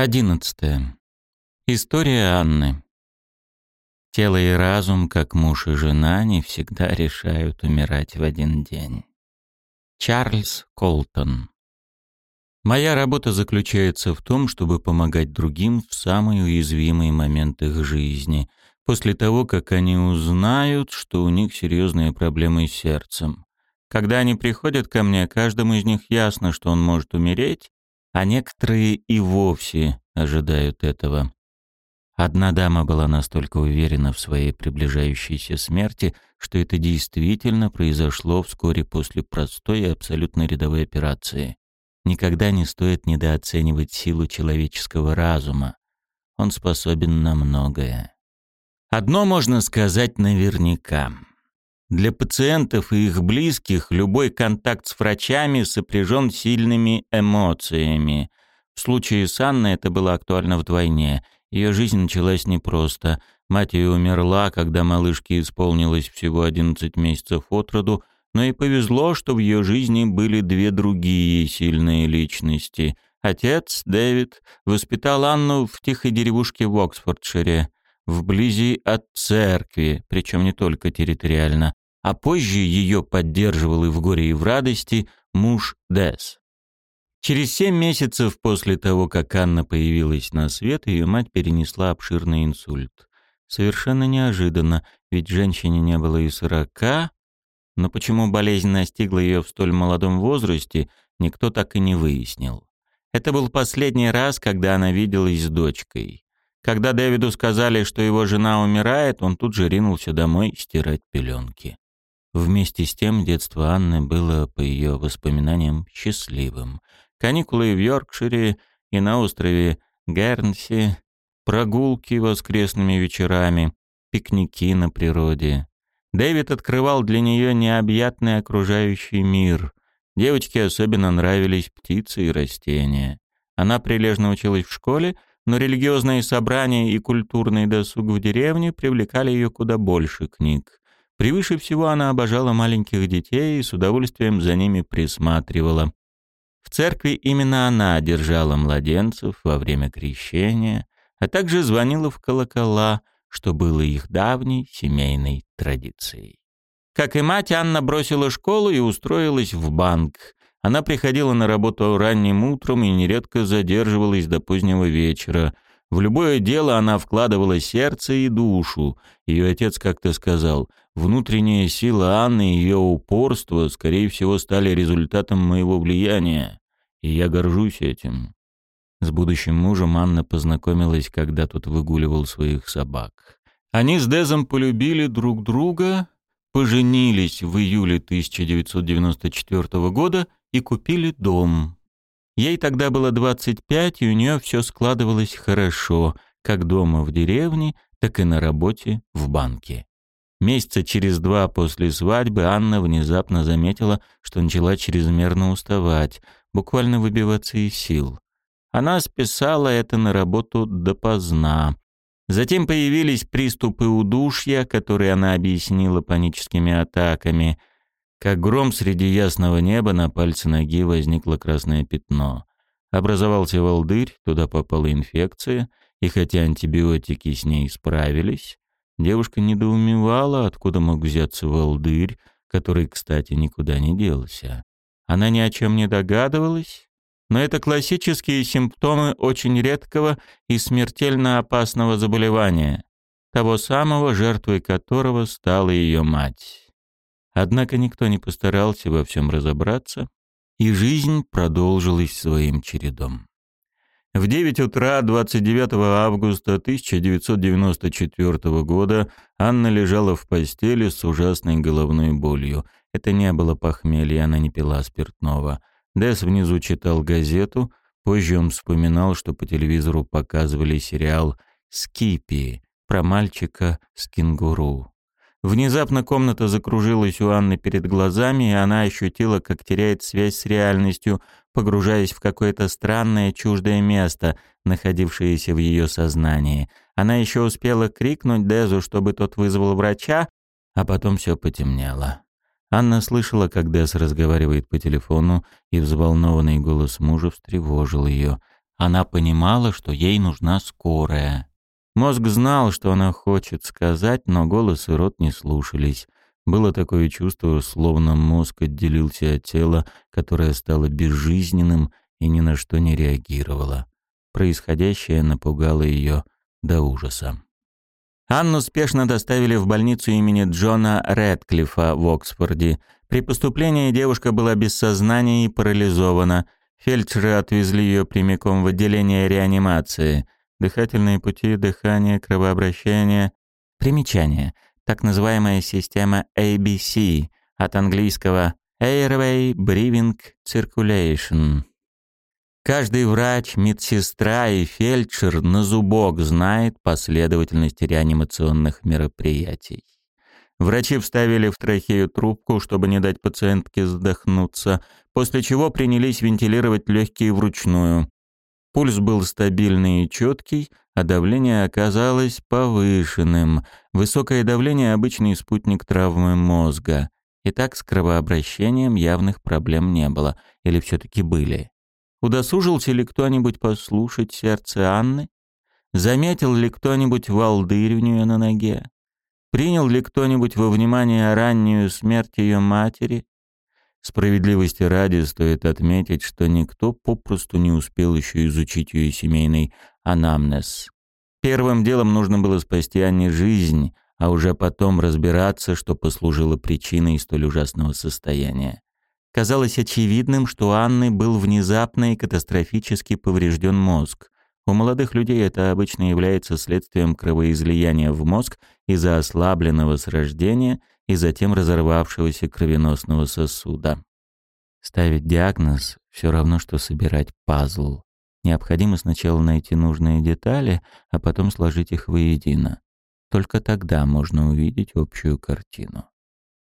Одиннадцатое. История Анны. Тело и разум, как муж и жена, не всегда решают умирать в один день. Чарльз Колтон. Моя работа заключается в том, чтобы помогать другим в самый уязвимый момент их жизни, после того, как они узнают, что у них серьезные проблемы с сердцем. Когда они приходят ко мне, каждому из них ясно, что он может умереть, а некоторые и вовсе ожидают этого. Одна дама была настолько уверена в своей приближающейся смерти, что это действительно произошло вскоре после простой и абсолютно рядовой операции. Никогда не стоит недооценивать силу человеческого разума. Он способен на многое. Одно можно сказать наверняка. Для пациентов и их близких любой контакт с врачами сопряжен сильными эмоциями. В случае с Анной это было актуально вдвойне. Ее жизнь началась непросто. Мать ее умерла, когда малышке исполнилось всего 11 месяцев от роду, но и повезло, что в ее жизни были две другие сильные личности. Отец, Дэвид, воспитал Анну в тихой деревушке в Оксфордшире, вблизи от церкви, причем не только территориально а позже ее поддерживал и в горе, и в радости муж Дэс. Через семь месяцев после того, как Анна появилась на свет, ее мать перенесла обширный инсульт. Совершенно неожиданно, ведь женщине не было и сорока, но почему болезнь настигла ее в столь молодом возрасте, никто так и не выяснил. Это был последний раз, когда она виделась с дочкой. Когда Дэвиду сказали, что его жена умирает, он тут же ринулся домой стирать пеленки. Вместе с тем детство Анны было, по ее воспоминаниям, счастливым. Каникулы в Йоркшире и на острове Гернси, прогулки воскресными вечерами, пикники на природе. Дэвид открывал для нее необъятный окружающий мир. Девочке особенно нравились птицы и растения. Она прилежно училась в школе, но религиозные собрания и культурный досуг в деревне привлекали ее куда больше книг. Превыше всего она обожала маленьких детей и с удовольствием за ними присматривала. В церкви именно она держала младенцев во время крещения, а также звонила в колокола, что было их давней семейной традицией. Как и мать, Анна бросила школу и устроилась в банк. Она приходила на работу ранним утром и нередко задерживалась до позднего вечера. В любое дело она вкладывала сердце и душу. Ее отец как-то сказал, Внутренняя сила Анны и ее упорство, скорее всего, стали результатом моего влияния, и я горжусь этим. С будущим мужем Анна познакомилась, когда тот выгуливал своих собак. Они с Дезом полюбили друг друга, поженились в июле 1994 года и купили дом. Ей тогда было 25, и у нее все складывалось хорошо, как дома в деревне, так и на работе в банке. Месяца через два после свадьбы Анна внезапно заметила, что начала чрезмерно уставать, буквально выбиваться из сил. Она списала это на работу допоздна. Затем появились приступы удушья, которые она объяснила паническими атаками. Как гром среди ясного неба на пальце ноги возникло красное пятно. Образовался волдырь, туда попала инфекция, и хотя антибиотики с ней справились, Девушка недоумевала, откуда мог взяться волдырь, который, кстати, никуда не делся. Она ни о чем не догадывалась, но это классические симптомы очень редкого и смертельно опасного заболевания, того самого, жертвой которого стала ее мать. Однако никто не постарался во всем разобраться, и жизнь продолжилась своим чередом. В 9 утра 29 августа 1994 года Анна лежала в постели с ужасной головной болью. Это не было похмелье, она не пила спиртного. Дэс внизу читал газету. Позже он вспоминал, что по телевизору показывали сериал «Скипи» про мальчика с кенгуру. Внезапно комната закружилась у Анны перед глазами, и она ощутила, как теряет связь с реальностью, погружаясь в какое-то странное чуждое место, находившееся в ее сознании. Она еще успела крикнуть Дезу, чтобы тот вызвал врача, а потом все потемнело. Анна слышала, как Дез разговаривает по телефону, и взволнованный голос мужа встревожил ее. Она понимала, что ей нужна скорая. Мозг знал, что она хочет сказать, но голос и рот не слушались. Было такое чувство, словно мозг отделился от тела, которое стало безжизненным и ни на что не реагировало. Происходящее напугало ее до ужаса. Анну спешно доставили в больницу имени Джона Рэдклиффа в Оксфорде. При поступлении девушка была без сознания и парализована. Фельдшеры отвезли ее прямиком в отделение реанимации. Дыхательные пути, дыхание, кровообращение. Примечание. Так называемая система ABC от английского Airway Breathing Circulation. Каждый врач, медсестра и фельдшер на зубок знает последовательность реанимационных мероприятий. Врачи вставили в трахею трубку, чтобы не дать пациентке задохнуться, после чего принялись вентилировать легкие вручную. Пульс был стабильный и четкий, а давление оказалось повышенным. Высокое давление – обычный спутник травмы мозга. Итак, с кровообращением явных проблем не было. Или все-таки были? Удосужился ли кто-нибудь послушать сердце Анны? Заметил ли кто-нибудь волдырь у нее на ноге? Принял ли кто-нибудь во внимание раннюю смерть ее матери? Справедливости ради стоит отметить, что никто попросту не успел еще изучить ее семейный анамнез. Первым делом нужно было спасти Анне жизнь, а уже потом разбираться, что послужило причиной столь ужасного состояния. Казалось очевидным, что у Анны был внезапно и катастрофически поврежден мозг. У молодых людей это обычно является следствием кровоизлияния в мозг из-за ослабленного с рождения и затем разорвавшегося кровеносного сосуда. Ставить диагноз – все равно, что собирать пазл. Необходимо сначала найти нужные детали, а потом сложить их воедино. Только тогда можно увидеть общую картину.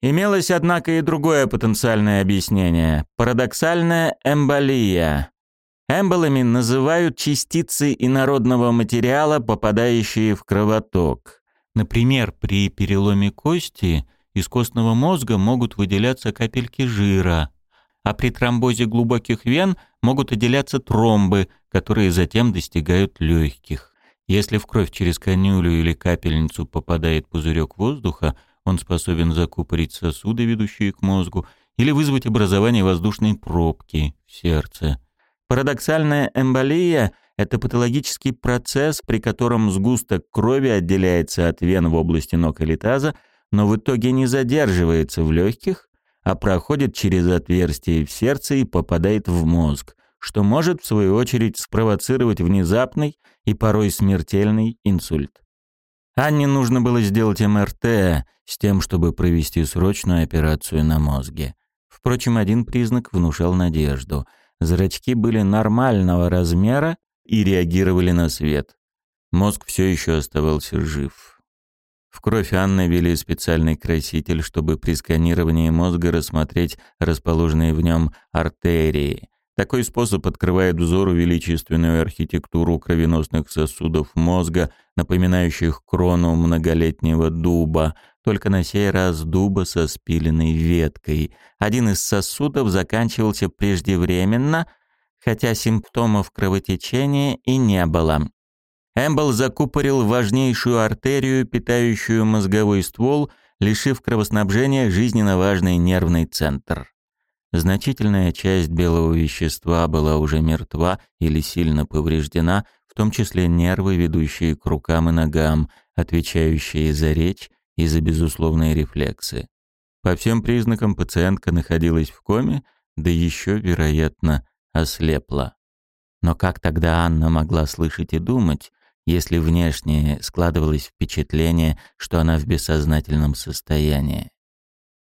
Имелось, однако, и другое потенциальное объяснение – парадоксальная эмболия. Эмболами называют частицы инородного материала, попадающие в кровоток. Например, при переломе кости из костного мозга могут выделяться капельки жира, а при тромбозе глубоких вен могут отделяться тромбы, которые затем достигают легких. Если в кровь через канюлю или капельницу попадает пузырек воздуха, он способен закупорить сосуды, ведущие к мозгу, или вызвать образование воздушной пробки в сердце. Парадоксальная эмболия – это патологический процесс, при котором сгусток крови отделяется от вен в области ног или таза, но в итоге не задерживается в легких, а проходит через отверстие в сердце и попадает в мозг, что может, в свою очередь, спровоцировать внезапный и порой смертельный инсульт. Анне нужно было сделать МРТ с тем, чтобы провести срочную операцию на мозге. Впрочем, один признак внушал надежду. Зрачки были нормального размера и реагировали на свет. Мозг все еще оставался жив. В кровь Анны ввели специальный краситель, чтобы при сканировании мозга рассмотреть расположенные в нем артерии. Такой способ открывает взору величественную архитектуру кровеносных сосудов мозга, напоминающих крону многолетнего дуба, только на сей раз дуба со спиленной веткой. Один из сосудов заканчивался преждевременно, хотя симптомов кровотечения и не было. Эмбл закупорил важнейшую артерию, питающую мозговой ствол, лишив кровоснабжения жизненно важный нервный центр. Значительная часть белого вещества была уже мертва или сильно повреждена, в том числе нервы, ведущие к рукам и ногам, отвечающие за речь и за безусловные рефлексы. По всем признакам пациентка находилась в коме, да еще, вероятно, ослепла. Но как тогда Анна могла слышать и думать, если внешне складывалось впечатление, что она в бессознательном состоянии?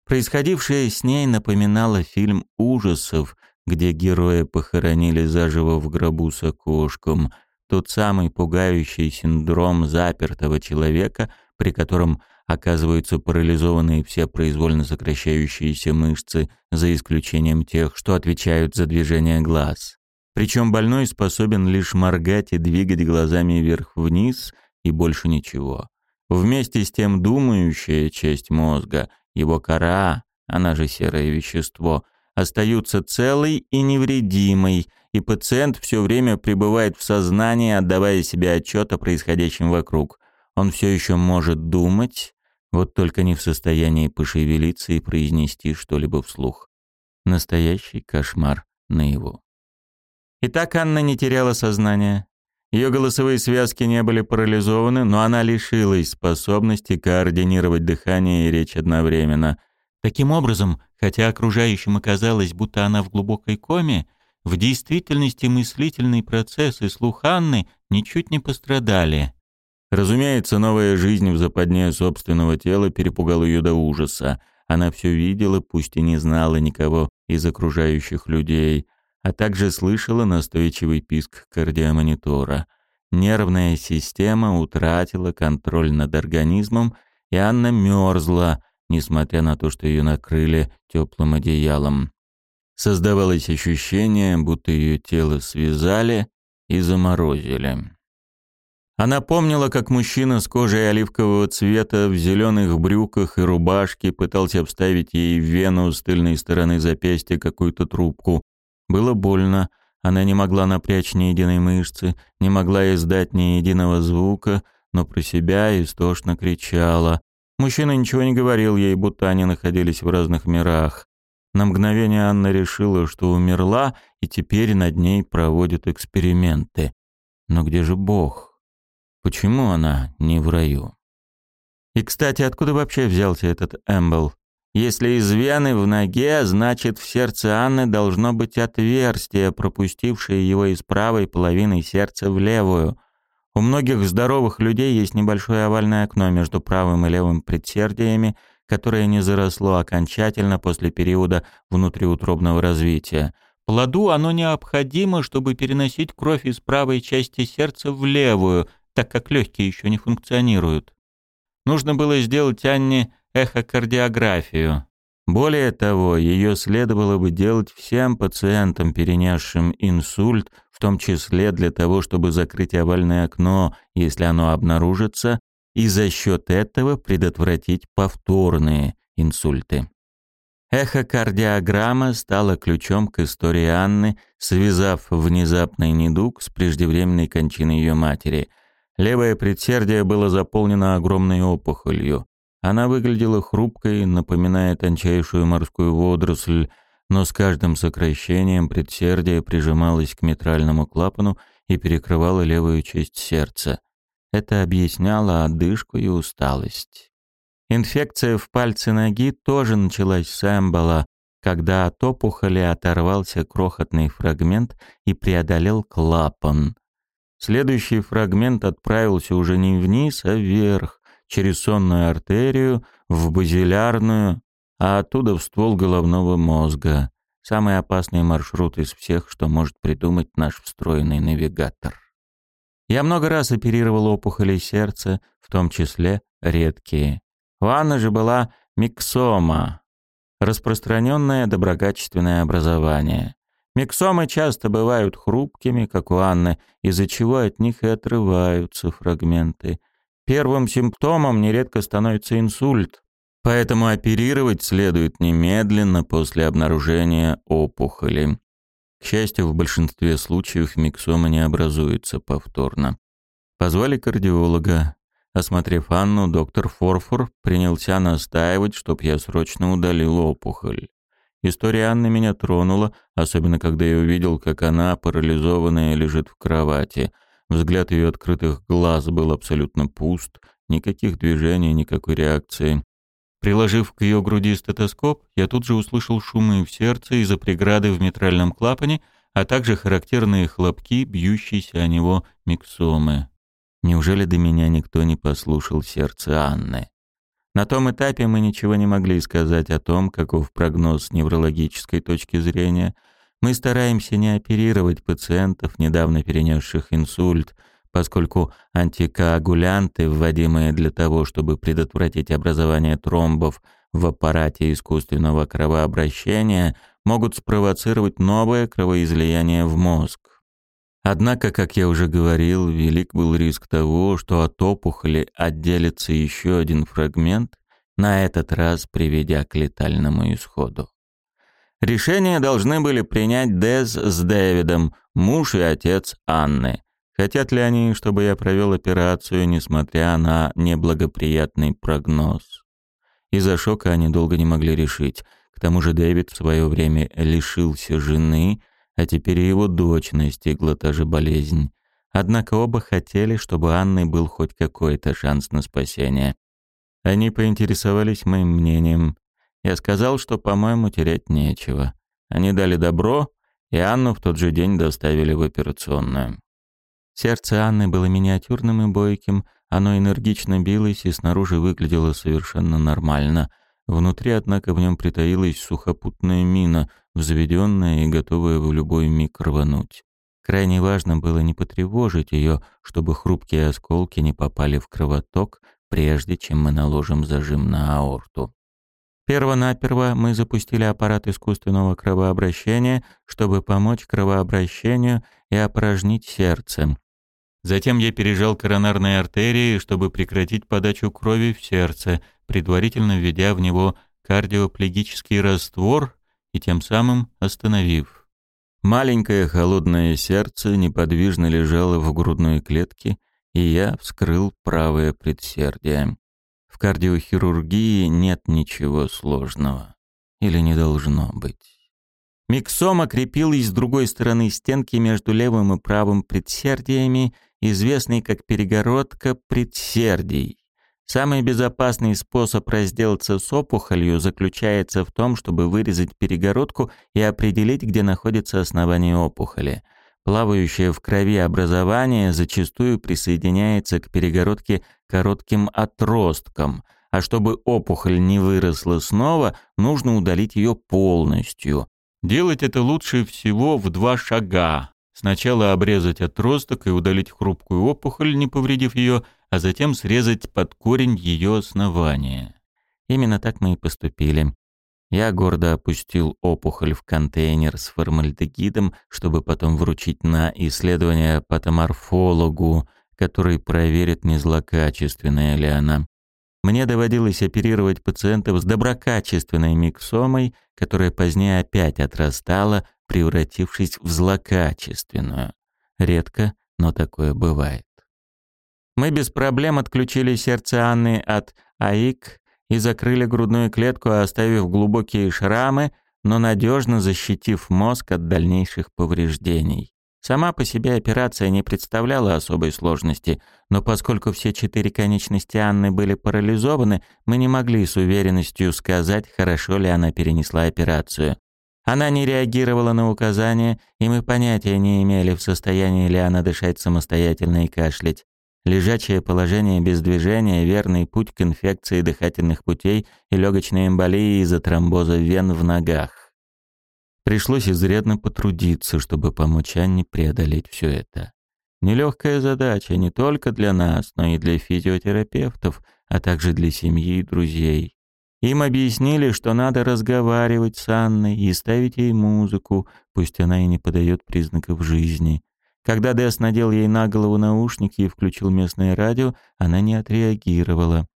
Происходившее с ней напоминало фильм ужасов, где героя похоронили заживо в гробу с окошком, тот самый пугающий синдром запертого человека, при котором оказываются парализованные все произвольно сокращающиеся мышцы, за исключением тех, что отвечают за движение глаз. Причем больной способен лишь моргать и двигать глазами вверх-вниз, и больше ничего. Вместе с тем думающая часть мозга, его кора, она же серое вещество, остаются целой и невредимой, и пациент все время пребывает в сознании, отдавая себе отчет о происходящем вокруг. Он все еще может думать, вот только не в состоянии пошевелиться и произнести что-либо вслух. Настоящий кошмар наяву. Итак, Анна не теряла сознание. Ее голосовые связки не были парализованы, но она лишилась способности координировать дыхание и речь одновременно. Таким образом, хотя окружающим оказалось, будто она в глубокой коме, в действительности мыслительный процесс и слух Анны ничуть не пострадали. Разумеется, новая жизнь в западне собственного тела перепугала ее до ужаса. Она все видела, пусть и не знала никого из окружающих людей, а также слышала настойчивый писк кардиомонитора. Нервная система утратила контроль над организмом, и Анна мерзла, несмотря на то, что ее накрыли теплым одеялом. Создавалось ощущение, будто ее тело связали и заморозили. Она помнила, как мужчина с кожей оливкового цвета в зеленых брюках и рубашке пытался обставить ей в вену с тыльной стороны запястья какую-то трубку. Было больно, она не могла напрячь ни единой мышцы, не могла издать ни единого звука, но про себя истошно кричала. Мужчина ничего не говорил ей, будто они находились в разных мирах. На мгновение Анна решила, что умерла, и теперь над ней проводят эксперименты. Но где же Бог? Почему она не в раю? И, кстати, откуда вообще взялся этот эмбл? Если из вены в ноге, значит, в сердце Анны должно быть отверстие, пропустившее его из правой половины сердца в левую. У многих здоровых людей есть небольшое овальное окно между правым и левым предсердиями, которое не заросло окончательно после периода внутриутробного развития. Плоду оно необходимо, чтобы переносить кровь из правой части сердца в левую – так как легкие еще не функционируют. Нужно было сделать Анне эхокардиографию. Более того, ее следовало бы делать всем пациентам, перенесшим инсульт, в том числе для того, чтобы закрыть овальное окно, если оно обнаружится, и за счет этого предотвратить повторные инсульты. Эхокардиограмма стала ключом к истории Анны, связав внезапный недуг с преждевременной кончиной ее матери, Левое предсердие было заполнено огромной опухолью. Она выглядела хрупкой, напоминая тончайшую морскую водоросль, но с каждым сокращением предсердие прижималось к митральному клапану и перекрывало левую часть сердца. Это объясняло одышку и усталость. Инфекция в пальце ноги тоже началась с эмбола, когда от опухоли оторвался крохотный фрагмент и преодолел клапан. Следующий фрагмент отправился уже не вниз, а вверх, через сонную артерию, в базилярную, а оттуда в ствол головного мозга. Самый опасный маршрут из всех, что может придумать наш встроенный навигатор. Я много раз оперировал опухоли сердца, в том числе редкие. У Анны же была миксома, распространенное доброкачественное образование. Миксомы часто бывают хрупкими, как у Анны, из-за чего от них и отрываются фрагменты. Первым симптомом нередко становится инсульт, поэтому оперировать следует немедленно после обнаружения опухоли. К счастью, в большинстве случаев миксома не образуется повторно. Позвали кардиолога. Осмотрев Анну, доктор Форфор принялся настаивать, чтоб я срочно удалил опухоль. История Анны меня тронула, особенно когда я увидел, как она, парализованная, лежит в кровати. Взгляд ее открытых глаз был абсолютно пуст, никаких движений, никакой реакции. Приложив к ее груди стетоскоп, я тут же услышал шумы в сердце из-за преграды в митральном клапане, а также характерные хлопки, бьющиеся о него миксомы. Неужели до меня никто не послушал сердце Анны? На том этапе мы ничего не могли сказать о том, каков прогноз с неврологической точки зрения. Мы стараемся не оперировать пациентов, недавно перенесших инсульт, поскольку антикоагулянты, вводимые для того, чтобы предотвратить образование тромбов в аппарате искусственного кровообращения, могут спровоцировать новое кровоизлияние в мозг. Однако, как я уже говорил, велик был риск того, что от опухоли отделится еще один фрагмент, на этот раз приведя к летальному исходу. Решение должны были принять Дез с Дэвидом, муж и отец Анны. Хотят ли они, чтобы я провел операцию, несмотря на неблагоприятный прогноз? Из-за шока они долго не могли решить. К тому же Дэвид в свое время лишился жены, а теперь и его дочь настигла та же болезнь. Однако оба хотели, чтобы Анны был хоть какой-то шанс на спасение. Они поинтересовались моим мнением. Я сказал, что, по-моему, терять нечего. Они дали добро, и Анну в тот же день доставили в операционную. Сердце Анны было миниатюрным и бойким, оно энергично билось и снаружи выглядело совершенно нормально. Внутри, однако, в нем притаилась сухопутная мина, взведенная и готовая в любой миг рвануть. Крайне важно было не потревожить ее, чтобы хрупкие осколки не попали в кровоток, прежде чем мы наложим зажим на аорту. Первонаперво мы запустили аппарат искусственного кровообращения, чтобы помочь кровообращению и опорожнить сердце. Затем я пережал коронарные артерии, чтобы прекратить подачу крови в сердце, предварительно введя в него кардиоплегический раствор и тем самым остановив. Маленькое холодное сердце неподвижно лежало в грудной клетке, и я вскрыл правое предсердие. Кардиохирургии нет ничего сложного. Или не должно быть. Миксома крепилась с другой стороны стенки между левым и правым предсердиями, известной как перегородка предсердий. Самый безопасный способ разделаться с опухолью заключается в том, чтобы вырезать перегородку и определить, где находится основание опухоли – Плавающее в крови образование зачастую присоединяется к перегородке коротким отростком, а чтобы опухоль не выросла снова, нужно удалить ее полностью. Делать это лучше всего в два шага. Сначала обрезать отросток и удалить хрупкую опухоль, не повредив ее, а затем срезать под корень ее основания. Именно так мы и поступили. Я гордо опустил опухоль в контейнер с формальдегидом, чтобы потом вручить на исследование патоморфологу, который проверит, не злокачественная ли она. Мне доводилось оперировать пациентов с доброкачественной миксомой, которая позднее опять отрастала, превратившись в злокачественную. Редко, но такое бывает. Мы без проблем отключили сердце Анны от АИК и закрыли грудную клетку, оставив глубокие шрамы, но надежно защитив мозг от дальнейших повреждений. Сама по себе операция не представляла особой сложности, но поскольку все четыре конечности Анны были парализованы, мы не могли с уверенностью сказать, хорошо ли она перенесла операцию. Она не реагировала на указания, и мы понятия не имели, в состоянии ли она дышать самостоятельно и кашлять. Лежачее положение без движения – верный путь к инфекции дыхательных путей и легочной эмболии из-за тромбоза вен в ногах. Пришлось изрядно потрудиться, чтобы помочь Анне преодолеть все это. Нелегкая задача не только для нас, но и для физиотерапевтов, а также для семьи и друзей. Им объяснили, что надо разговаривать с Анной и ставить ей музыку, пусть она и не подает признаков жизни. Когда Дэс надел ей на голову наушники и включил местное радио, она не отреагировала.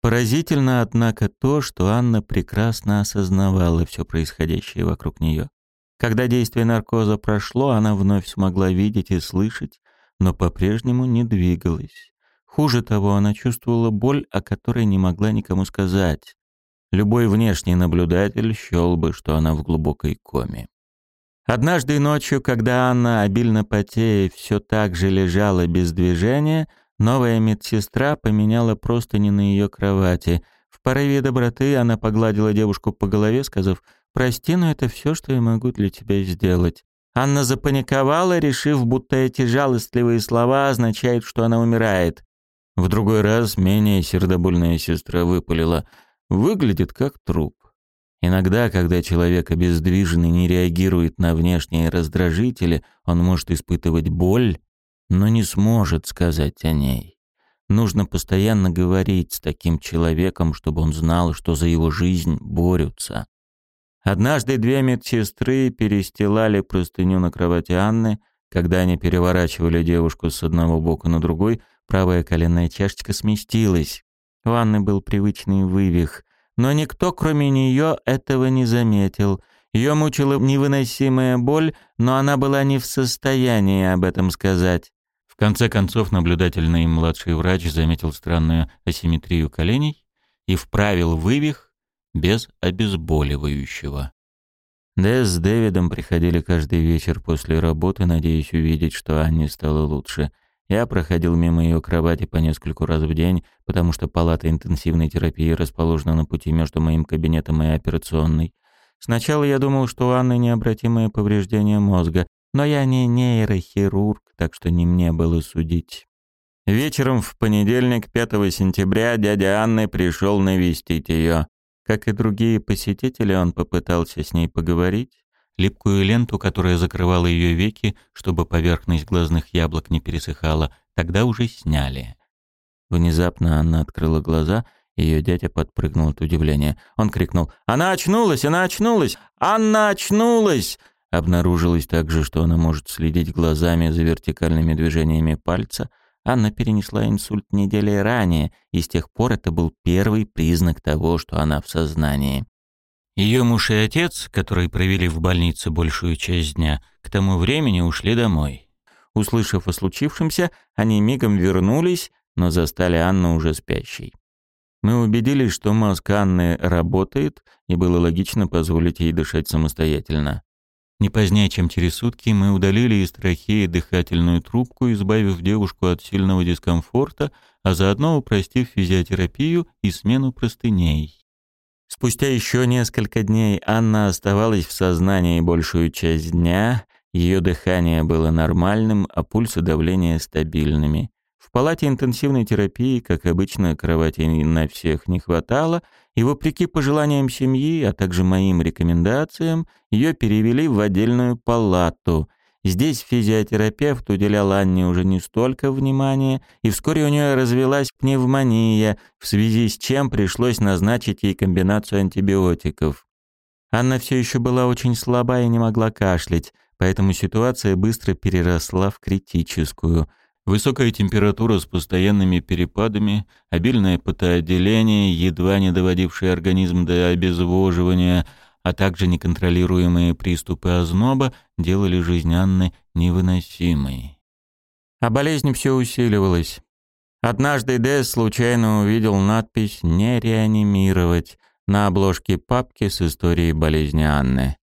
Поразительно, однако, то, что Анна прекрасно осознавала все происходящее вокруг нее. Когда действие наркоза прошло, она вновь смогла видеть и слышать, но по-прежнему не двигалась. Хуже того, она чувствовала боль, о которой не могла никому сказать. Любой внешний наблюдатель счел бы, что она в глубокой коме. Однажды ночью, когда Анна, обильно потея, все так же лежала без движения, новая медсестра поменяла простыни на ее кровати. В порыве доброты она погладила девушку по голове, сказав «Прости, но это все, что я могу для тебя сделать». Анна запаниковала, решив, будто эти жалостливые слова означают, что она умирает. В другой раз менее сердобольная сестра выпалила «Выглядит как труп». Иногда, когда человек обездвиженный не реагирует на внешние раздражители, он может испытывать боль, но не сможет сказать о ней. Нужно постоянно говорить с таким человеком, чтобы он знал, что за его жизнь борются. Однажды две медсестры перестилали простыню на кровати Анны. Когда они переворачивали девушку с одного бока на другой, правая коленная чашечка сместилась. У Анны был привычный вывих, но никто, кроме нее, этого не заметил, Ее мучила невыносимая боль, но она была не в состоянии об этом сказать. В конце концов, наблюдательный младший врач заметил странную асимметрию коленей и вправил вывих без обезболивающего. Дэс с Дэвидом приходили каждый вечер после работы, надеясь увидеть, что Анне стало лучше. Я проходил мимо ее кровати по нескольку раз в день, потому что палата интенсивной терапии расположена на пути между моим кабинетом и операционной. Сначала я думал, что у Анны необратимое повреждение мозга, но я не нейрохирург, так что не мне было судить. Вечером в понедельник, 5 сентября, дядя Анны пришел навестить ее. Как и другие посетители, он попытался с ней поговорить. Липкую ленту, которая закрывала ее веки, чтобы поверхность глазных яблок не пересыхала, тогда уже сняли. Внезапно Анна открыла глаза, и ее дядя подпрыгнул от удивления. Он крикнул «Она очнулась! Она очнулась! Анна очнулась!» Обнаружилось также, что она может следить глазами за вертикальными движениями пальца. Анна перенесла инсульт недели ранее, и с тех пор это был первый признак того, что она в сознании. Ее муж и отец, которые провели в больнице большую часть дня, к тому времени ушли домой. Услышав о случившемся, они мигом вернулись, но застали Анну уже спящей. Мы убедились, что мозг Анны работает, и было логично позволить ей дышать самостоятельно. Не позднее, чем через сутки, мы удалили из трахеи дыхательную трубку, избавив девушку от сильного дискомфорта, а заодно упростив физиотерапию и смену простыней. Спустя еще несколько дней Анна оставалась в сознании большую часть дня, ее дыхание было нормальным, а пульс и давление стабильными. В палате интенсивной терапии, как обычно, кроватей на всех не хватало, и вопреки пожеланиям семьи, а также моим рекомендациям, ее перевели в отдельную палату. Здесь физиотерапевт уделял Анне уже не столько внимания, и вскоре у нее развелась пневмония, в связи с чем пришлось назначить ей комбинацию антибиотиков. Анна все еще была очень слаба и не могла кашлять, поэтому ситуация быстро переросла в критическую – Высокая температура с постоянными перепадами, обильное потоотделение, едва не доводившее организм до обезвоживания, а также неконтролируемые приступы озноба делали жизнь Анны невыносимой. А болезнь все усиливалась. Однажды Дэс случайно увидел надпись «Не реанимировать» на обложке папки с историей болезни Анны.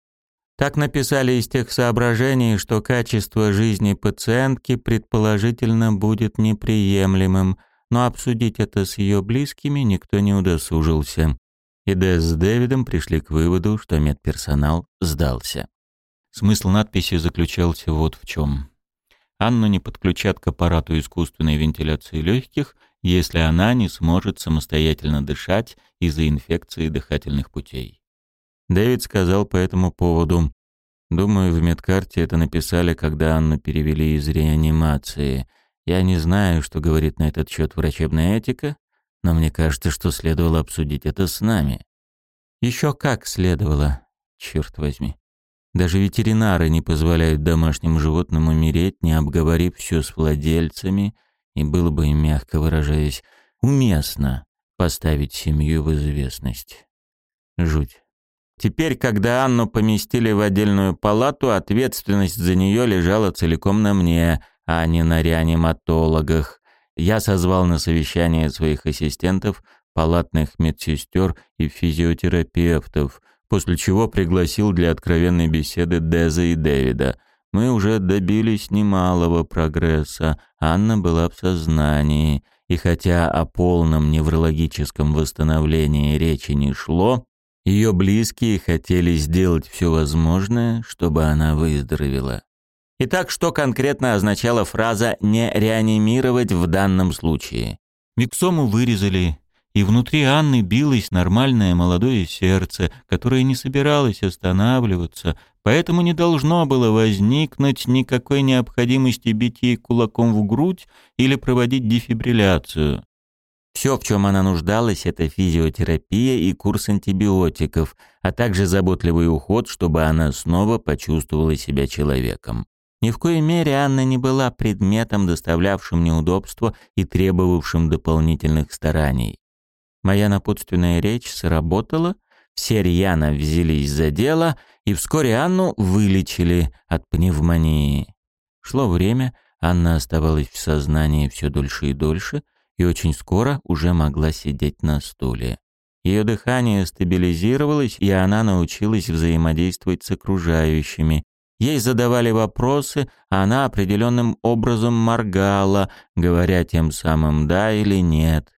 Так написали из тех соображений, что качество жизни пациентки предположительно будет неприемлемым, но обсудить это с ее близкими никто не удосужился. И Дэс с Дэвидом пришли к выводу, что медперсонал сдался. Смысл надписи заключался вот в чем. Анну не подключат к аппарату искусственной вентиляции легких, если она не сможет самостоятельно дышать из-за инфекции дыхательных путей. Дэвид сказал по этому поводу. Думаю, в медкарте это написали, когда Анну перевели из реанимации. Я не знаю, что говорит на этот счет врачебная этика, но мне кажется, что следовало обсудить это с нами. Еще как следовало, черт возьми. Даже ветеринары не позволяют домашним животным умереть, не обговорив все с владельцами, и было бы, мягко выражаясь, уместно поставить семью в известность. Жуть. Теперь, когда Анну поместили в отдельную палату, ответственность за нее лежала целиком на мне, а не на реаниматологах. Я созвал на совещание своих ассистентов, палатных медсестер и физиотерапевтов, после чего пригласил для откровенной беседы Деза и Дэвида. Мы уже добились немалого прогресса. Анна была в сознании, и хотя о полном неврологическом восстановлении речи не шло, ее близкие хотели сделать все возможное, чтобы она выздоровела. Итак, что конкретно означала фраза «не реанимировать в данном случае»? Миксому вырезали, и внутри Анны билось нормальное молодое сердце, которое не собиралось останавливаться, поэтому не должно было возникнуть никакой необходимости бить ей кулаком в грудь или проводить дефибрилляцию. Все, в чем она нуждалась, это физиотерапия и курс антибиотиков, а также заботливый уход, чтобы она снова почувствовала себя человеком. Ни в коей мере Анна не была предметом, доставлявшим неудобства и требовавшим дополнительных стараний. Моя напутственная речь сработала, Все рьяно взялись за дело, и вскоре Анну вылечили от пневмонии. Шло время, Анна оставалась в сознании все дольше и дольше, и очень скоро уже могла сидеть на стуле. Ее дыхание стабилизировалось, и она научилась взаимодействовать с окружающими. Ей задавали вопросы, а она определенным образом моргала, говоря тем самым «да» или «нет».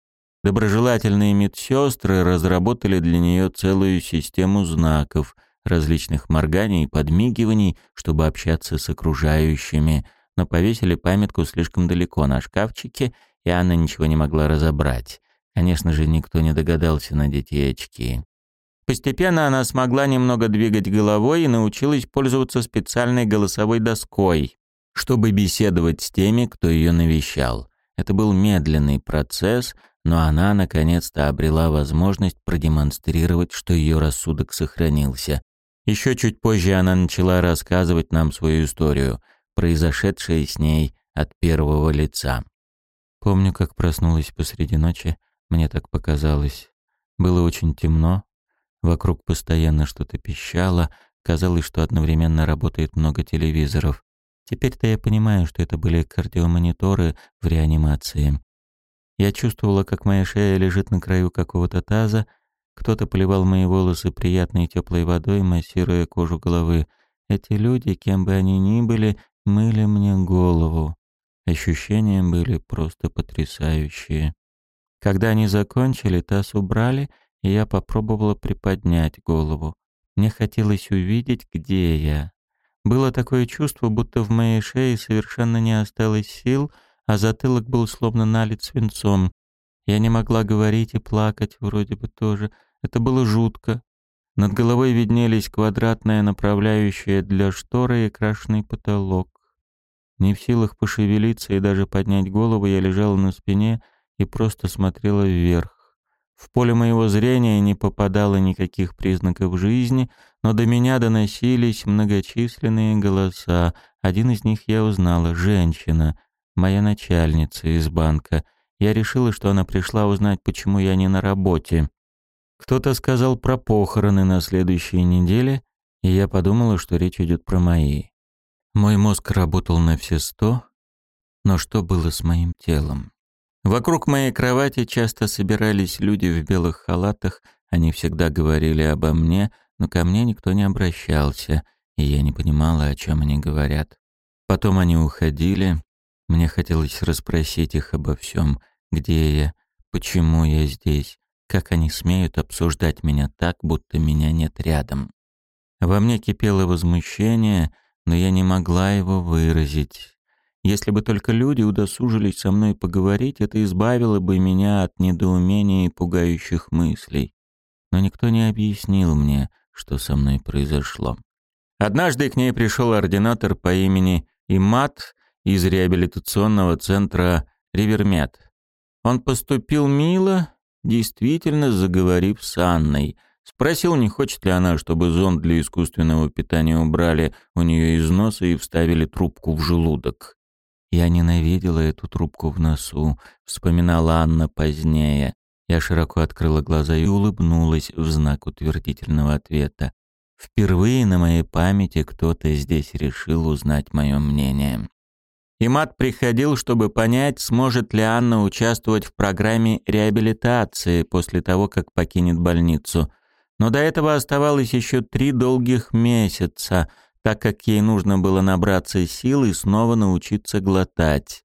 Доброжелательные медсестры разработали для нее целую систему знаков, различных морганий и подмигиваний, чтобы общаться с окружающими, но повесили памятку слишком далеко на шкафчике, и Анна ничего не могла разобрать. Конечно же, никто не догадался надеть ей очки. Постепенно она смогла немного двигать головой и научилась пользоваться специальной голосовой доской, чтобы беседовать с теми, кто ее навещал. Это был медленный процесс, но она наконец-то обрела возможность продемонстрировать, что ее рассудок сохранился. Еще чуть позже она начала рассказывать нам свою историю, произошедшее с ней от первого лица. Помню, как проснулась посреди ночи, мне так показалось. Было очень темно, вокруг постоянно что-то пищало, казалось, что одновременно работает много телевизоров. Теперь-то я понимаю, что это были кардиомониторы в реанимации. Я чувствовала, как моя шея лежит на краю какого-то таза, кто-то поливал мои волосы приятной теплой водой, массируя кожу головы. Эти люди, кем бы они ни были, мыли мне голову. Ощущения были просто потрясающие. Когда они закончили, таз убрали, и я попробовала приподнять голову. Мне хотелось увидеть, где я. Было такое чувство, будто в моей шее совершенно не осталось сил, а затылок был словно налит свинцом. Я не могла говорить и плакать вроде бы тоже. Это было жутко. Над головой виднелись квадратная направляющая для шторы и крашеный потолок. Не в силах пошевелиться и даже поднять голову, я лежала на спине и просто смотрела вверх. В поле моего зрения не попадало никаких признаков жизни, но до меня доносились многочисленные голоса. Один из них я узнала — женщина, моя начальница из банка. Я решила, что она пришла узнать, почему я не на работе. Кто-то сказал про похороны на следующей неделе, и я подумала, что речь идет про мои. Мой мозг работал на все сто, но что было с моим телом? Вокруг моей кровати часто собирались люди в белых халатах, они всегда говорили обо мне, но ко мне никто не обращался, и я не понимала, о чем они говорят. Потом они уходили, мне хотелось расспросить их обо всем, где я, почему я здесь, как они смеют обсуждать меня так, будто меня нет рядом. Во мне кипело возмущение, но я не могла его выразить. Если бы только люди удосужились со мной поговорить, это избавило бы меня от недоумения и пугающих мыслей. Но никто не объяснил мне, что со мной произошло. Однажды к ней пришел ординатор по имени Имат из реабилитационного центра Ривермед. Он поступил мило, действительно заговорив с Анной — Спросил, не хочет ли она, чтобы зонд для искусственного питания убрали у нее из носа и вставили трубку в желудок. Я ненавидела эту трубку в носу, вспоминала Анна позднее. Я широко открыла глаза и улыбнулась в знак утвердительного ответа. Впервые на моей памяти кто-то здесь решил узнать мое мнение. Имат приходил, чтобы понять, сможет ли Анна участвовать в программе реабилитации после того, как покинет больницу. Но до этого оставалось еще три долгих месяца, так как ей нужно было набраться сил и снова научиться глотать.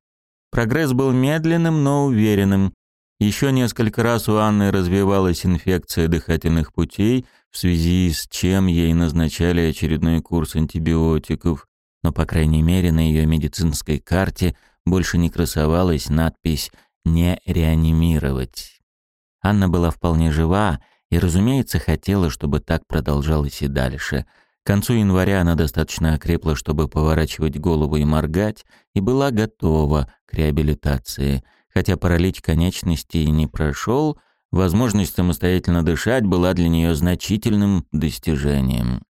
Прогресс был медленным, но уверенным. Еще несколько раз у Анны развивалась инфекция дыхательных путей, в связи с чем ей назначали очередной курс антибиотиков, но, по крайней мере, на ее медицинской карте больше не красовалась надпись «Не реанимировать». Анна была вполне жива и, разумеется, хотела, чтобы так продолжалось и дальше – к концу января она достаточно окрепла, чтобы поворачивать голову и моргать, и была готова к реабилитации. Хотя паралич конечностей не прошел, возможность самостоятельно дышать была для нее значительным достижением.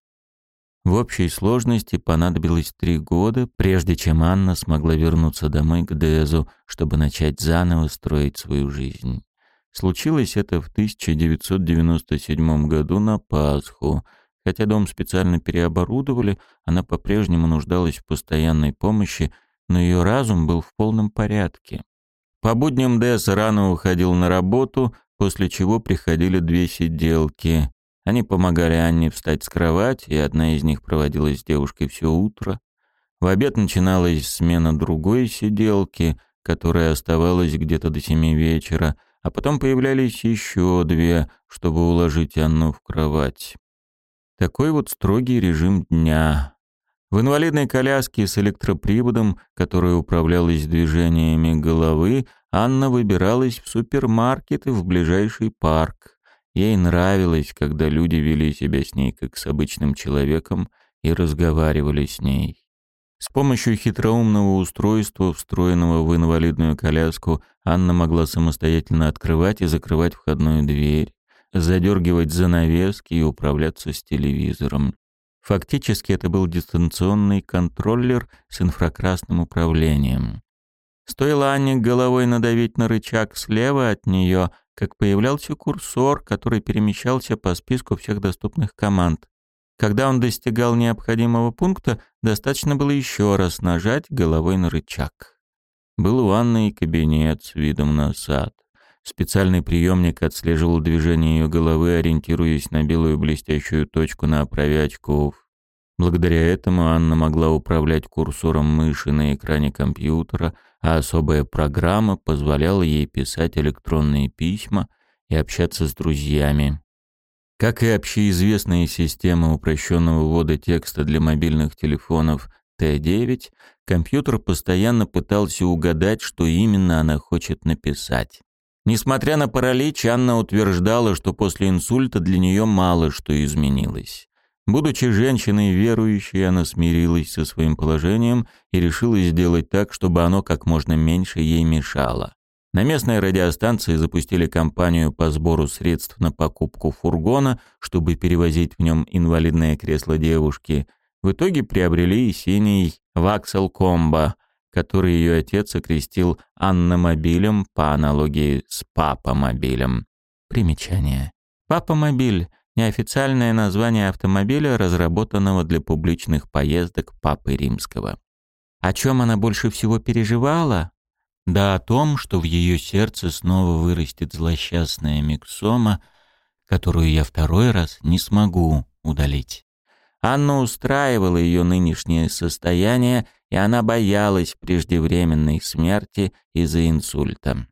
В общей сложности понадобилось три года, прежде чем Анна смогла вернуться домой к Дезу, чтобы начать заново строить свою жизнь. Случилось это в 1997 году на Пасху. Хотя дом специально переоборудовали, она по-прежнему нуждалась в постоянной помощи, но ее разум был в полном порядке. По будням Дэс рано уходил на работу, после чего приходили две сиделки. Они помогали Анне встать с кровати, и одна из них проводила с девушкой все утро. В обед начиналась смена другой сиделки, которая оставалась где-то до семи вечера, а потом появлялись еще две, чтобы уложить Анну в кровать. Такой вот строгий режим дня. В инвалидной коляске с электроприводом, которая управлялась движениями головы, Анна выбиралась в супермаркет и в ближайший парк. Ей нравилось, когда люди вели себя с ней как с обычным человеком и разговаривали с ней. С помощью хитроумного устройства, встроенного в инвалидную коляску, Анна могла самостоятельно открывать и закрывать входную дверь, задергивать занавески и управляться с телевизором. Фактически это был дистанционный контроллер с инфракрасным управлением. Стоило Анне головой надавить на рычаг слева от нее, как появлялся курсор, который перемещался по списку всех доступных команд. Когда он достигал необходимого пункта, достаточно было еще раз нажать головой на рычаг. Был у Анны и кабинет с видом на сад. Специальный приемник отслеживал движение ее головы, ориентируясь на белую блестящую точку на оправе очков. Благодаря этому Анна могла управлять курсором мыши на экране компьютера, а особая программа позволяла ей писать электронные письма и общаться с друзьями. Как и общеизвестная система упрощенного ввода текста для мобильных телефонов Т9, компьютер постоянно пытался угадать, что именно она хочет написать. Несмотря на паралич, Анна утверждала, что после инсульта для нее мало что изменилось. Будучи женщиной верующей, она смирилась со своим положением и решила сделать так, чтобы оно как можно меньше ей мешало. На местной радиостанции запустили кампанию по сбору средств на покупку фургона, чтобы перевозить в нем инвалидное кресло девушки. В итоге приобрели и синий «Ваксел Комбо», который ее отец окрестил «Анномобилем» по аналогии с «Папомобилем». Примечание. «Папомобиль» неофициальное название автомобиля, разработанного для публичных поездок Папы Римского. О чем она больше всего переживала? Да о том, что в ее сердце снова вырастет злосчастная миксома, которую я второй раз не смогу удалить. Анна устраивала ее нынешнее состояние, и она боялась преждевременной смерти из-за инсульта.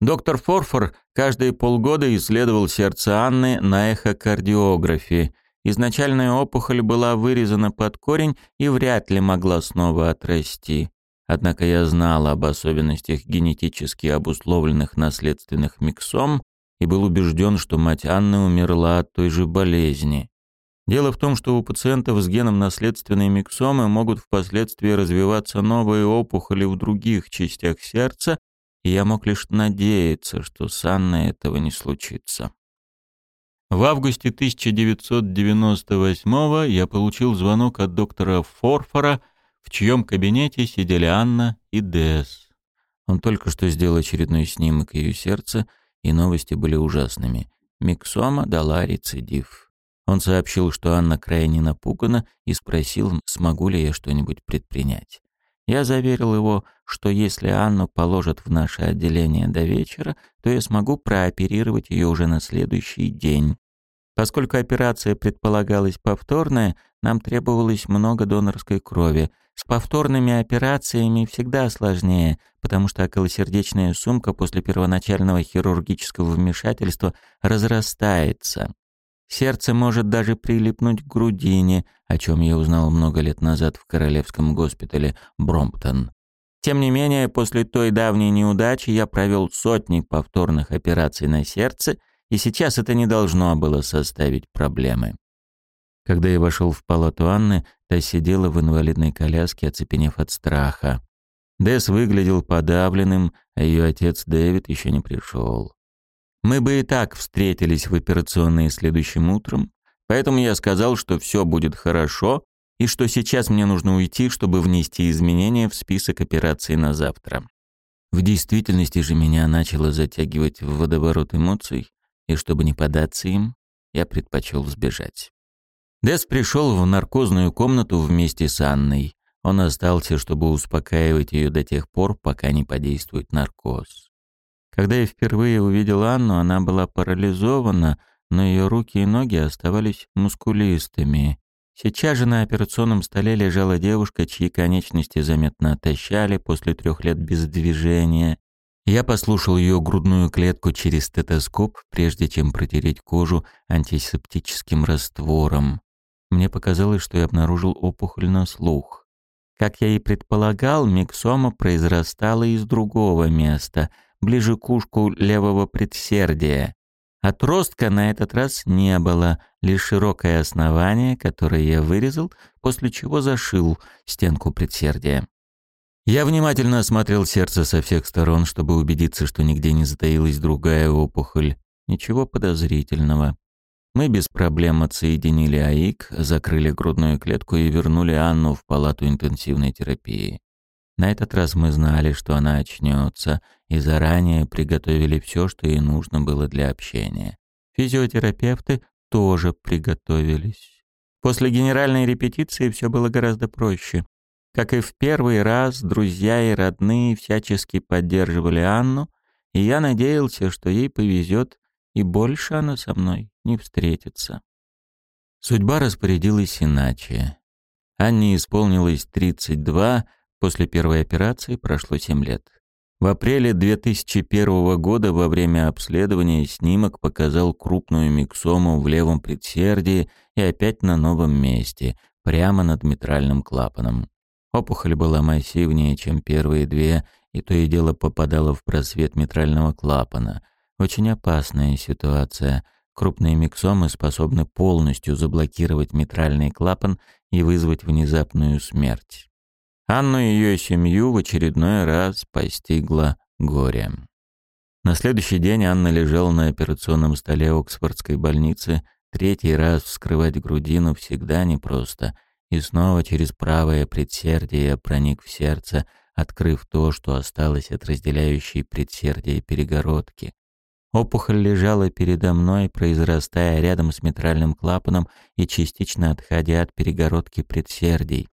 Доктор Форфор каждые полгода исследовал сердце Анны на эхокардиографии. Изначальная опухоль была вырезана под корень и вряд ли могла снова отрасти. Однако я знал об особенностях генетически обусловленных наследственных миксом и был убежден, что мать Анны умерла от той же болезни. Дело в том, что у пациентов с геном наследственной миксомы могут впоследствии развиваться новые опухоли в других частях сердца, и я мог лишь надеяться, что с Анной этого не случится. В августе 1998 я получил звонок от доктора Форфора, в чьем кабинете сидели Анна и Дес. Он только что сделал очередной снимок ее сердца, и новости были ужасными. Миксома дала рецидив. Он сообщил, что Анна крайне напугана, и спросил, смогу ли я что-нибудь предпринять. Я заверил его, что если Анну положат в наше отделение до вечера, то я смогу прооперировать ее уже на следующий день. Поскольку операция предполагалась повторная, нам требовалось много донорской крови. С повторными операциями всегда сложнее, потому что околосердечная сумка после первоначального хирургического вмешательства разрастается. Сердце может даже прилипнуть к грудине, о чем я узнал много лет назад в Королевском госпитале Бромптон. Тем не менее, после той давней неудачи я провел сотни повторных операций на сердце, и сейчас это не должно было составить проблемы. Когда я вошел в палату Анны, та сидела в инвалидной коляске, оцепенев от страха. Дэс выглядел подавленным, а ее отец Дэвид еще не пришел. Мы бы и так встретились в операционной следующим утром, поэтому я сказал, что все будет хорошо и что сейчас мне нужно уйти, чтобы внести изменения в список операций на завтра. В действительности же меня начало затягивать в водоворот эмоций, и чтобы не податься им, я предпочел сбежать. Дес пришел в наркозную комнату вместе с Анной. Он остался, чтобы успокаивать ее до тех пор, пока не подействует наркоз. Когда я впервые увидел Анну, она была парализована, но ее руки и ноги оставались мускулистыми. Сейчас же на операционном столе лежала девушка, чьи конечности заметно отощали после трех лет без движения. Я послушал ее грудную клетку через стетоскоп, прежде чем протереть кожу антисептическим раствором. Мне показалось, что я обнаружил опухоль на слух. Как я и предполагал, миксома произрастала из другого места, ближе к ушку левого предсердия. Отростка на этот раз не было, лишь широкое основание, которое я вырезал, после чего зашил стенку предсердия. Я внимательно осмотрел сердце со всех сторон, чтобы убедиться, что нигде не затаилась другая опухоль. Ничего подозрительного. Мы без проблем отсоединили АИК, закрыли грудную клетку и вернули Анну в палату интенсивной терапии. На этот раз мы знали, что она очнется, и заранее приготовили все, что ей нужно было для общения. Физиотерапевты тоже приготовились. После генеральной репетиции все было гораздо проще. Как и в первый раз, друзья и родные всячески поддерживали Анну, и я надеялся, что ей повезет, и больше она со мной не встретится. Судьба распорядилась иначе. Анне исполнилось 32, после первой операции прошло 7 лет. В апреле 2001 года во время обследования снимок показал крупную миксому в левом предсердии и опять на новом месте, прямо над митральным клапаном. Опухоль была массивнее, чем первые две, и то и дело попадала в просвет митрального клапана. Очень опасная ситуация — Крупные миксомы способны полностью заблокировать митральный клапан и вызвать внезапную смерть. Анну и ее семью в очередной раз постигло горе. На следующий день Анна лежала на операционном столе Оксфордской больницы. Третий раз вскрывать грудину всегда непросто. И снова через правое предсердие проник в сердце, открыв то, что осталось от разделяющей предсердие перегородки. Опухоль лежала передо мной, произрастая рядом с митральным клапаном и частично отходя от перегородки предсердий.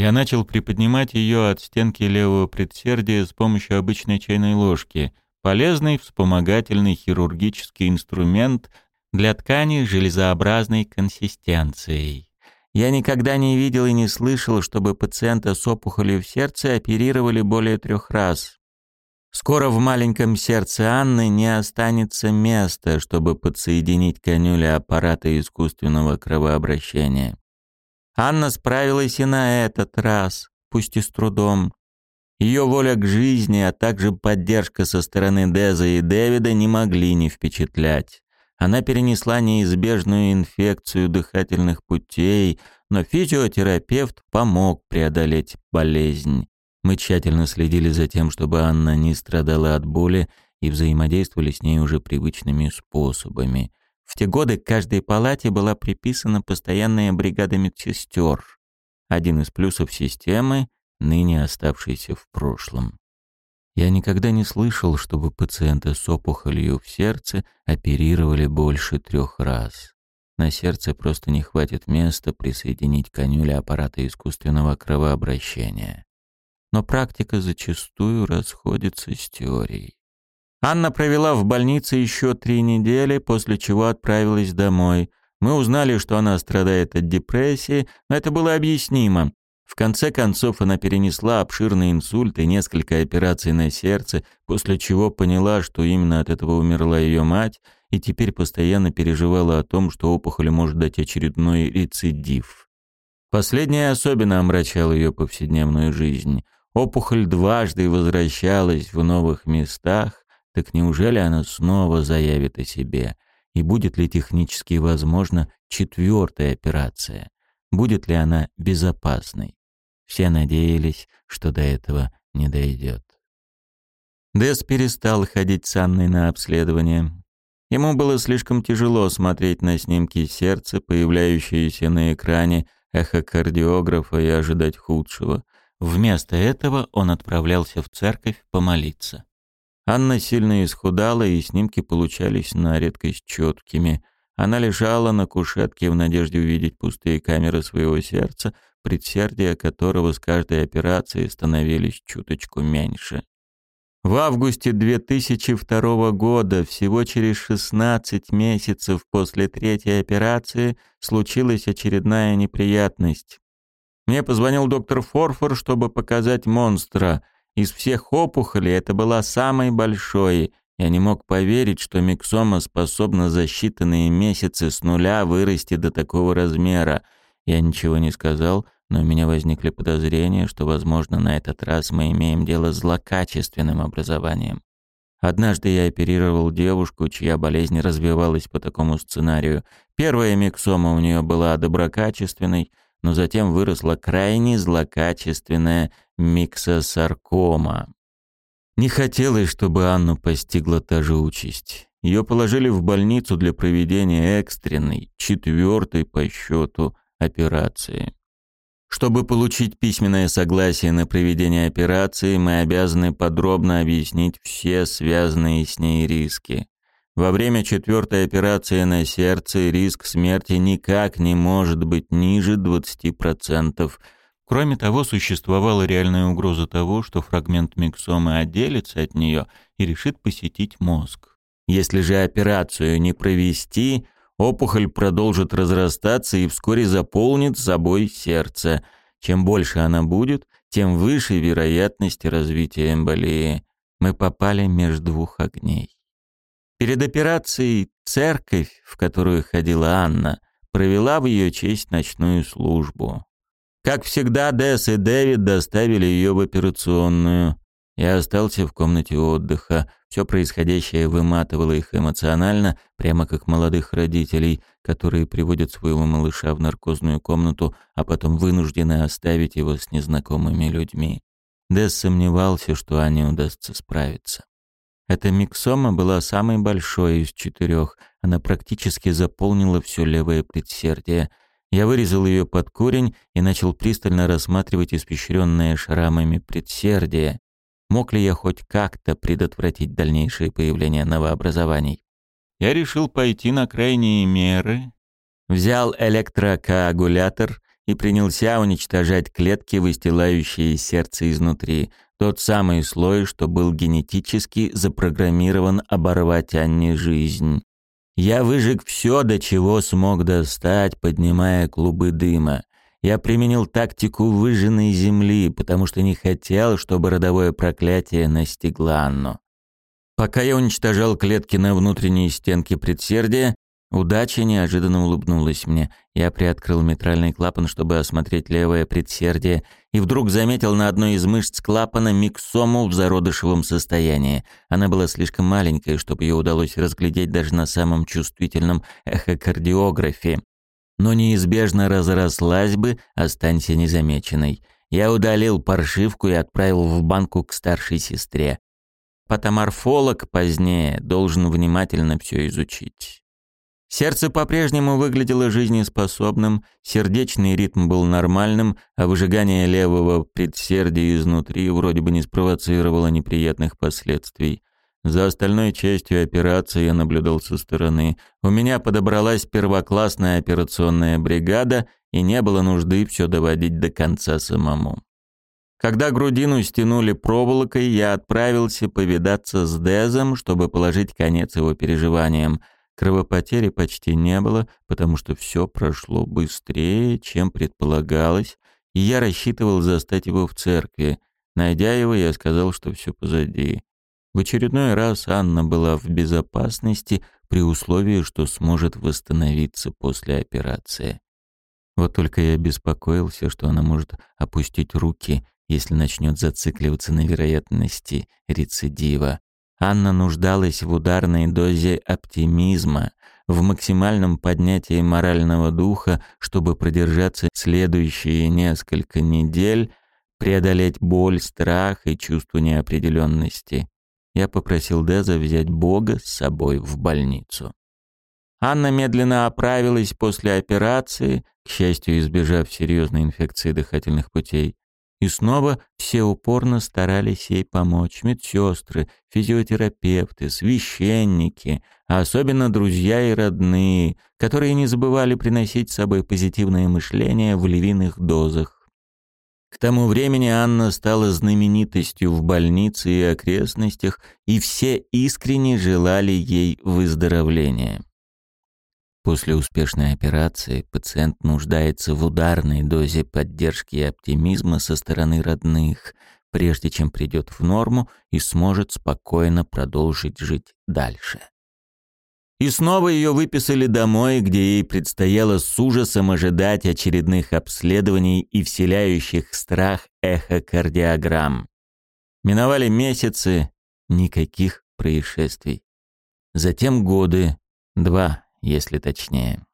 Я начал приподнимать ее от стенки левого предсердия с помощью обычной чайной ложки. Полезный вспомогательный хирургический инструмент для ткани железообразной консистенцией. Я никогда не видел и не слышал, чтобы пациента с опухолью в сердце оперировали более трех раз. Скоро в маленьком сердце Анны не останется места, чтобы подсоединить конюли аппарата искусственного кровообращения. Анна справилась и на этот раз, пусть и с трудом. Ее воля к жизни, а также поддержка со стороны Деза и Дэвида не могли не впечатлять. Она перенесла неизбежную инфекцию дыхательных путей, но физиотерапевт помог преодолеть болезнь. Мы тщательно следили за тем, чтобы Анна не страдала от боли и взаимодействовали с ней уже привычными способами. В те годы к каждой палате была приписана постоянная бригада медсестер. Один из плюсов системы, ныне оставшийся в прошлом. Я никогда не слышал, чтобы пациента с опухолью в сердце оперировали больше трех раз. На сердце просто не хватит места присоединить конюля аппарата искусственного кровообращения но практика зачастую расходится с теорией. Анна провела в больнице еще три недели, после чего отправилась домой. Мы узнали, что она страдает от депрессии, но это было объяснимо. В конце концов она перенесла обширный инсульт и несколько операций на сердце, после чего поняла, что именно от этого умерла ее мать, и теперь постоянно переживала о том, что опухоль может дать очередной рецидив. Последнее особенно омрачало ее повседневную жизнь. Опухоль дважды возвращалась в новых местах, так неужели она снова заявит о себе? И будет ли технически возможна четвертая операция? Будет ли она безопасной? Все надеялись, что до этого не дойдет. Дэс перестал ходить с Анной на обследование. Ему было слишком тяжело смотреть на снимки сердца, появляющиеся на экране эхокардиографа, и ожидать худшего. Вместо этого он отправлялся в церковь помолиться. Анна сильно исхудала, и снимки получались на редкость четкими. Она лежала на кушетке в надежде увидеть пустые камеры своего сердца, предсердия которого с каждой операцией становились чуточку меньше. В августе 2002 года, всего через 16 месяцев после третьей операции, случилась очередная неприятность. Мне позвонил доктор Форфор, чтобы показать монстра. Из всех опухолей это была самой большой. Я не мог поверить, что миксома способна за считанные месяцы с нуля вырасти до такого размера. Я ничего не сказал, но у меня возникли подозрения, что, возможно, на этот раз мы имеем дело с злокачественным образованием. Однажды я оперировал девушку, чья болезнь развивалась по такому сценарию. Первая миксома у нее была доброкачественной, но затем выросла крайне злокачественная миксосаркома. Не хотелось, чтобы Анну постигла та же участь. Ее положили в больницу для проведения экстренной, четвертой по счету операции. Чтобы получить письменное согласие на проведение операции, мы обязаны подробно объяснить все связанные с ней риски. Во время четвертой операции на сердце риск смерти никак не может быть ниже 20%. Кроме того, существовала реальная угроза того, что фрагмент миксомы отделится от нее и решит посетить мозг. Если же операцию не провести – Опухоль продолжит разрастаться и вскоре заполнит собой сердце. Чем больше она будет, тем выше вероятность развития эмболии. Мы попали между двух огней. Перед операцией церковь, в которую ходила Анна, провела в ее честь ночную службу. Как всегда, Дэс и Дэвид доставили ее в операционную. Я остался в комнате отдыха. Все происходящее выматывало их эмоционально, прямо как молодых родителей, которые приводят своего малыша в наркозную комнату, а потом вынуждены оставить его с незнакомыми людьми. Десс сомневался, что Ане удастся справиться. Эта миксома была самой большой из четырех. Она практически заполнила все левое предсердие. Я вырезал ее под корень и начал пристально рассматривать испещренное шрамами предсердие. Мог ли я хоть как-то предотвратить дальнейшее появление новообразований? Я решил пойти на крайние меры. Взял электрокоагулятор и принялся уничтожать клетки, выстилающие сердце изнутри. Тот самый слой, что был генетически запрограммирован оборвать Анне жизнь. Я выжег все, до чего смог достать, поднимая клубы дыма. Я применил тактику выжженной земли, потому что не хотел, чтобы родовое проклятие настигло Анну. Пока я уничтожал клетки на внутренней стенке предсердия, удача неожиданно улыбнулась мне. Я приоткрыл митральный клапан, чтобы осмотреть левое предсердие, и вдруг заметил на одной из мышц клапана миксому в зародышевом состоянии. Она была слишком маленькая, чтобы ее удалось разглядеть даже на самом чувствительном эхокардиографе но неизбежно разрослась бы, останься незамеченной. Я удалил паршивку и отправил в банку к старшей сестре. Патоморфолог позднее должен внимательно все изучить. Сердце по-прежнему выглядело жизнеспособным, сердечный ритм был нормальным, а выжигание левого предсердия изнутри вроде бы не спровоцировало неприятных последствий. За остальной частью операции я наблюдал со стороны. У меня подобралась первоклассная операционная бригада, и не было нужды все доводить до конца самому. Когда грудину стянули проволокой, я отправился повидаться с Дезом, чтобы положить конец его переживаниям. Кровопотери почти не было, потому что все прошло быстрее, чем предполагалось, и я рассчитывал застать его в церкви. Найдя его, я сказал, что все позади. В очередной раз Анна была в безопасности при условии, что сможет восстановиться после операции. Вот только я беспокоился, что она может опустить руки, если начнет зацикливаться на вероятности рецидива. Анна нуждалась в ударной дозе оптимизма, в максимальном поднятии морального духа, чтобы продержаться следующие несколько недель, преодолеть боль, страх и чувство неопределенности я попросил Деза взять Бога с собой в больницу. Анна медленно оправилась после операции, к счастью, избежав серьезной инфекции дыхательных путей. И снова все упорно старались ей помочь. Медсестры, физиотерапевты, священники, а особенно друзья и родные, которые не забывали приносить с собой позитивное мышление в львиных дозах. К тому времени Анна стала знаменитостью в больнице и окрестностях, и все искренне желали ей выздоровления. После успешной операции пациент нуждается в ударной дозе поддержки и оптимизма со стороны родных, прежде чем придет в норму и сможет спокойно продолжить жить дальше. И снова ее выписали домой, где ей предстояло с ужасом ожидать очередных обследований и вселяющих страх эхокардиограмм. Миновали месяцы, никаких происшествий. Затем годы, два если точнее.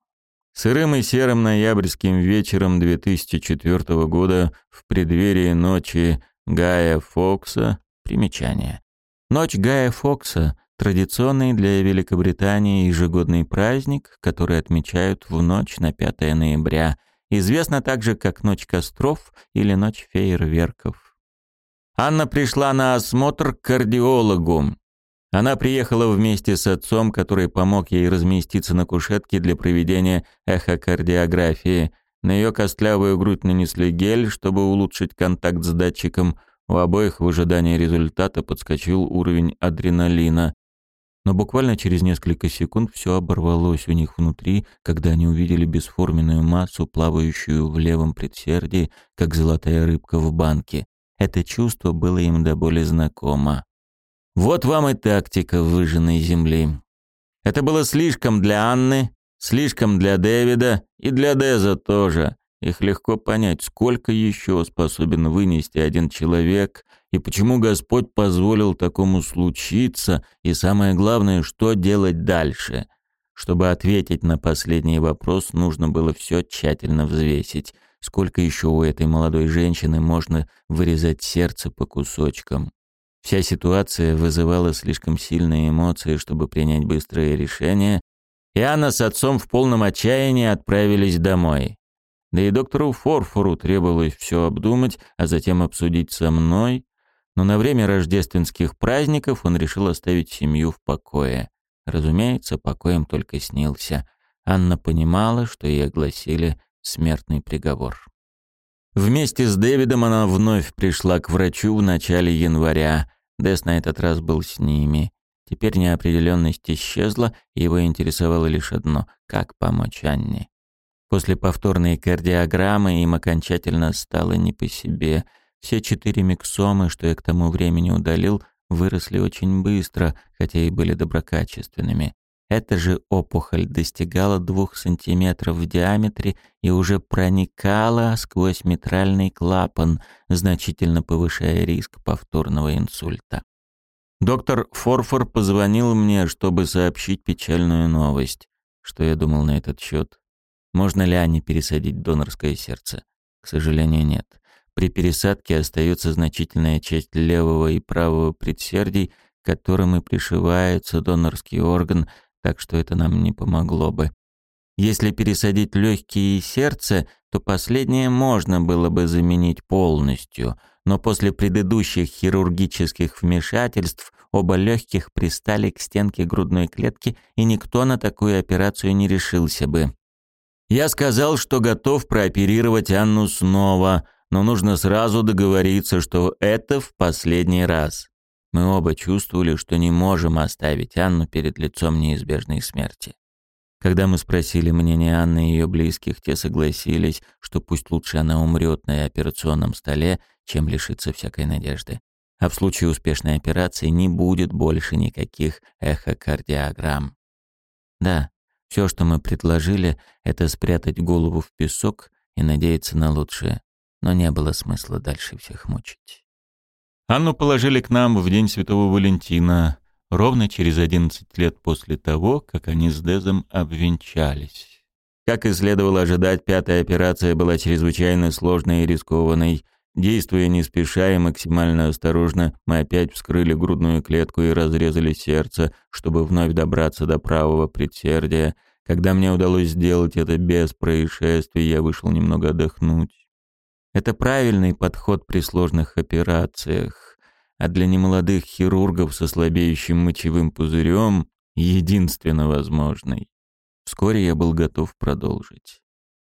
Сырым и серым ноябрьским вечером 2004 года в преддверии ночи Гая Фокса примечание. Ночь Гая Фокса – традиционный для Великобритании ежегодный праздник, который отмечают в ночь на 5 ноября, известна также как Ночь костров или Ночь фейерверков. Анна пришла на осмотр к кардиологу. Она приехала вместе с отцом, который помог ей разместиться на кушетке для проведения эхокардиографии. На ее костлявую грудь нанесли гель, чтобы улучшить контакт с датчиком. У обоих в ожидании результата подскочил уровень адреналина. Но буквально через несколько секунд все оборвалось у них внутри, когда они увидели бесформенную массу, плавающую в левом предсердии, как золотая рыбка в банке. Это чувство было им до боли знакомо. Вот вам и тактика выжженной земли. Это было слишком для Анны, слишком для Дэвида и для Деза тоже. Их легко понять, сколько еще способен вынести один человек, и почему Господь позволил такому случиться, и самое главное, что делать дальше. Чтобы ответить на последний вопрос, нужно было все тщательно взвесить. Сколько еще у этой молодой женщины можно вырезать сердце по кусочкам? Вся ситуация вызывала слишком сильные эмоции, чтобы принять быстрое решение, и Анна с отцом в полном отчаянии отправились домой. Да и доктору Форфору требовалось все обдумать, а затем обсудить со мной, но на время рождественских праздников он решил оставить семью в покое. Разумеется, покоем только снился. Анна понимала, что ей огласили смертный приговор. Вместе с Дэвидом она вновь пришла к врачу в начале января, Дэс на этот раз был с ними. Теперь неопределенность исчезла, и его интересовало лишь одно — как помочь Анне. После повторной кардиограммы им окончательно стало не по себе. Все четыре миксомы, что я к тому времени удалил, выросли очень быстро, хотя и были доброкачественными. Эта же опухоль достигала двух сантиметров в диаметре и уже проникала сквозь митральный клапан, значительно повышая риск повторного инсульта. Доктор Форфор позвонил мне, чтобы сообщить печальную новость. Что я думал на этот счет? Можно ли Ане пересадить донорское сердце? К сожалению, нет. При пересадке остается значительная часть левого и правого предсердий, к которым и пришивается донорский орган – так что это нам не помогло бы. Если пересадить легкие и сердце, то последнее можно было бы заменить полностью, но после предыдущих хирургических вмешательств оба легких пристали к стенке грудной клетки, и никто на такую операцию не решился бы. Я сказал, что готов прооперировать Анну снова, но нужно сразу договориться, что это в последний раз. Мы оба чувствовали, что не можем оставить Анну перед лицом неизбежной смерти. Когда мы спросили мнение Анны и ее близких, те согласились, что пусть лучше она умрет на операционном столе, чем лишиться всякой надежды. А в случае успешной операции не будет больше никаких эхокардиограмм. Да, все, что мы предложили, это спрятать голову в песок и надеяться на лучшее, но не было смысла дальше всех мучить. Анну положили к нам в день Святого Валентина, ровно через 11 лет после того, как они с Дезом обвенчались. Как и следовало ожидать, пятая операция была чрезвычайно сложной и рискованной. Действуя не спеша и максимально осторожно, мы опять вскрыли грудную клетку и разрезали сердце, чтобы вновь добраться до правого предсердия. Когда мне удалось сделать это без происшествий, я вышел немного отдохнуть. Это правильный подход при сложных операциях, а для немолодых хирургов со слабеющим мочевым пузырем единственно возможный. Вскоре я был готов продолжить.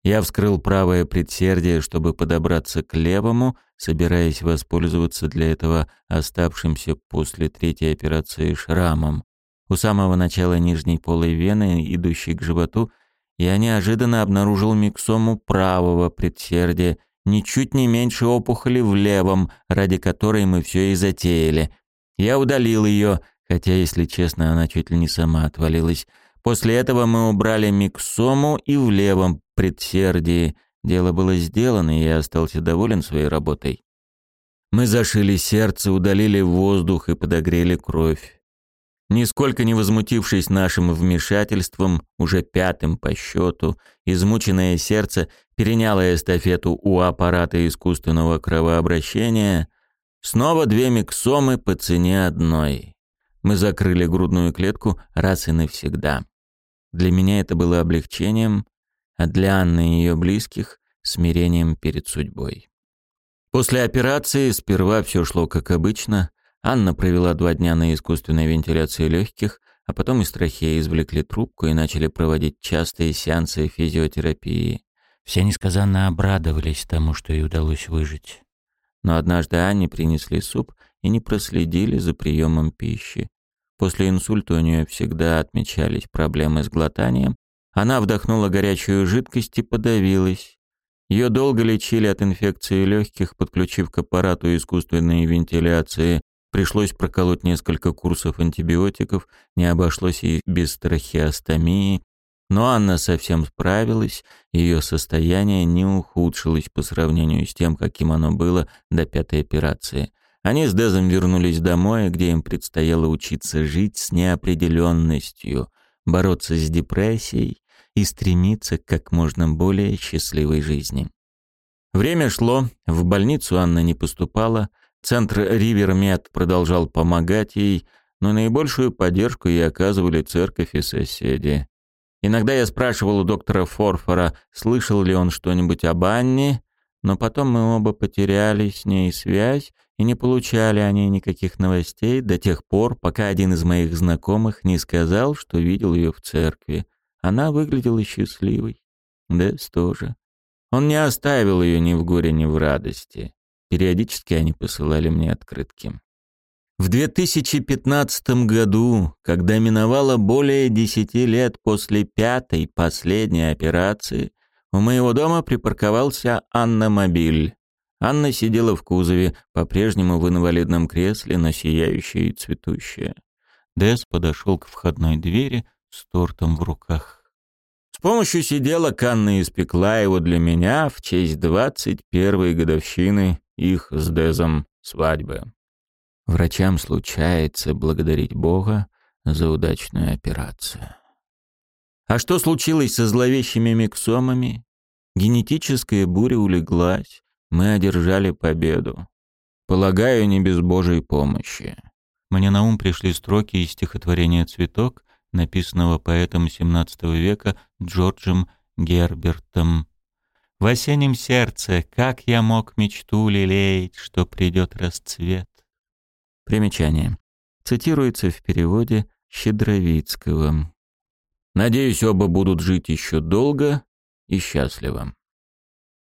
Я вскрыл правое предсердие, чтобы подобраться к левому, собираясь воспользоваться для этого оставшимся после третьей операции шрамом. У самого начала нижней полой вены, идущей к животу, я неожиданно обнаружил миксому правого предсердия, ничуть не меньше опухоли в левом, ради которой мы все и затеяли. Я удалил ее, хотя, если честно, она чуть ли не сама отвалилась. После этого мы убрали миксому и в левом предсердии. Дело было сделано, и я остался доволен своей работой. Мы зашили сердце, удалили воздух и подогрели кровь. Нисколько не возмутившись нашим вмешательством, уже пятым по счету, измученное сердце переняло эстафету у аппарата искусственного кровообращения. Снова две миксомы по цене одной. Мы закрыли грудную клетку раз и навсегда. Для меня это было облегчением, а для Анны и ее близких — смирением перед судьбой. После операции сперва все шло как обычно, Анна провела два дня на искусственной вентиляции легких, а потом из трахеи извлекли трубку и начали проводить частые сеансы физиотерапии. Все несказанно обрадовались тому, что ей удалось выжить. Но однажды Анне принесли суп и не проследили за приемом пищи. После инсульта у нее всегда отмечались проблемы с глотанием. Она вдохнула горячую жидкость и подавилась. Ее долго лечили от инфекции легких, подключив к аппарату искусственной вентиляции, Пришлось проколоть несколько курсов антибиотиков, не обошлось и без трахеостомии. Но Анна совсем справилась, ее состояние не ухудшилось по сравнению с тем, каким оно было до пятой операции. Они с Дезом вернулись домой, где им предстояло учиться жить с неопределенностью, бороться с депрессией и стремиться к как можно более счастливой жизни. Время шло, в больницу Анна не поступала, Центр Ривермед продолжал помогать ей, но наибольшую поддержку ей оказывали церковь и соседи. Иногда я спрашивал у доктора Форфора, слышал ли он что-нибудь об Анне, но потом мы оба потеряли с ней связь и не получали о ней никаких новостей до тех пор, пока один из моих знакомых не сказал, что видел ее в церкви. Она выглядела счастливой. Дэс тоже. Он не оставил ее ни в горе, ни в радости. Периодически они посылали мне открытки. В 2015 году, когда миновало более десяти лет после пятой, последней операции, у моего дома припарковался Анна-мобиль. Анна сидела в кузове, по-прежнему в инвалидном кресле, но сияющая и цветущая. Дэс подошел к входной двери с тортом в руках. С помощью сиделок Анна испекла его для меня в честь 21-й годовщины их с Дезом свадьбы. Врачам случается благодарить Бога за удачную операцию. А что случилось со зловещими миксомами? Генетическая буря улеглась, мы одержали победу. Полагаю, не без Божьей помощи. Мне на ум пришли строки из стихотворения «Цветок», написанного поэтом XVII века Джорджем Гербертом. В осеннем сердце, как я мог мечту лелеять, что придет расцвет. Примечание. Цитируется в переводе Щедровицкого. Надеюсь, оба будут жить еще долго и счастливо.